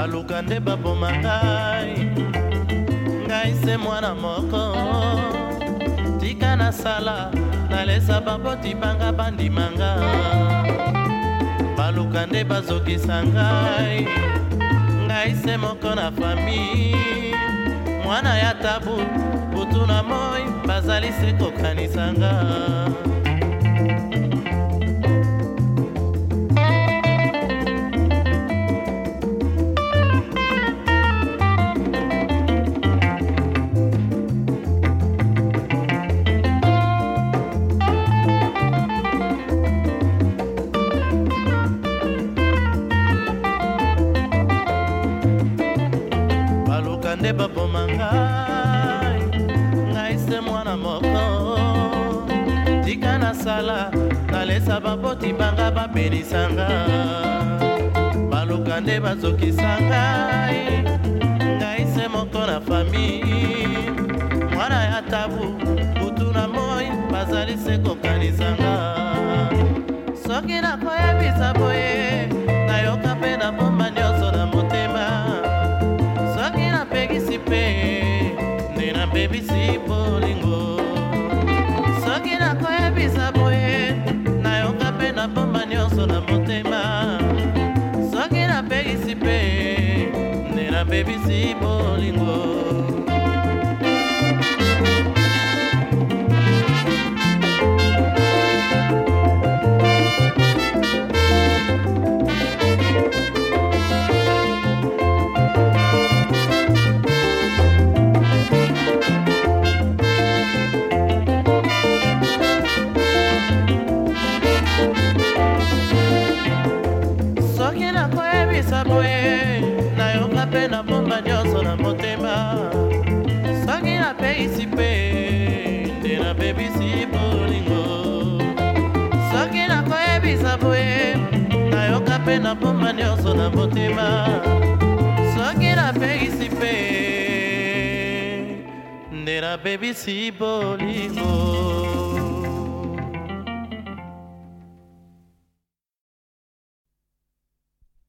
baluka nde baboma ngai ngai se mwana moko tika nasala nalesa baboti banga bandimanga baluka nde bazokisa ngai ngai se moko na fami mwana ya tabu butu na moi bazali se kokanisanga nde baboma ngai ngai se mwana moko tika nasala nalesa baboti banga bapenisanga baluka nde bazokisa ngai ngai se moko na fami mwana ya tabu butu na moi bazali se kokanisanga soki nakoyebisa boye nayoka mpe na bomba nyonso na motema soki napeki na motema soki napekisi mpe nde napebisi bolingo eza boye nayoka mpe nabomba nyonso na motema soki napeisi mpe te nabebisi bolingo soki nakoyebisa boye nayoka mpe nabomba nyonso na motema soki napeisi mpe nde nabebisi bolingo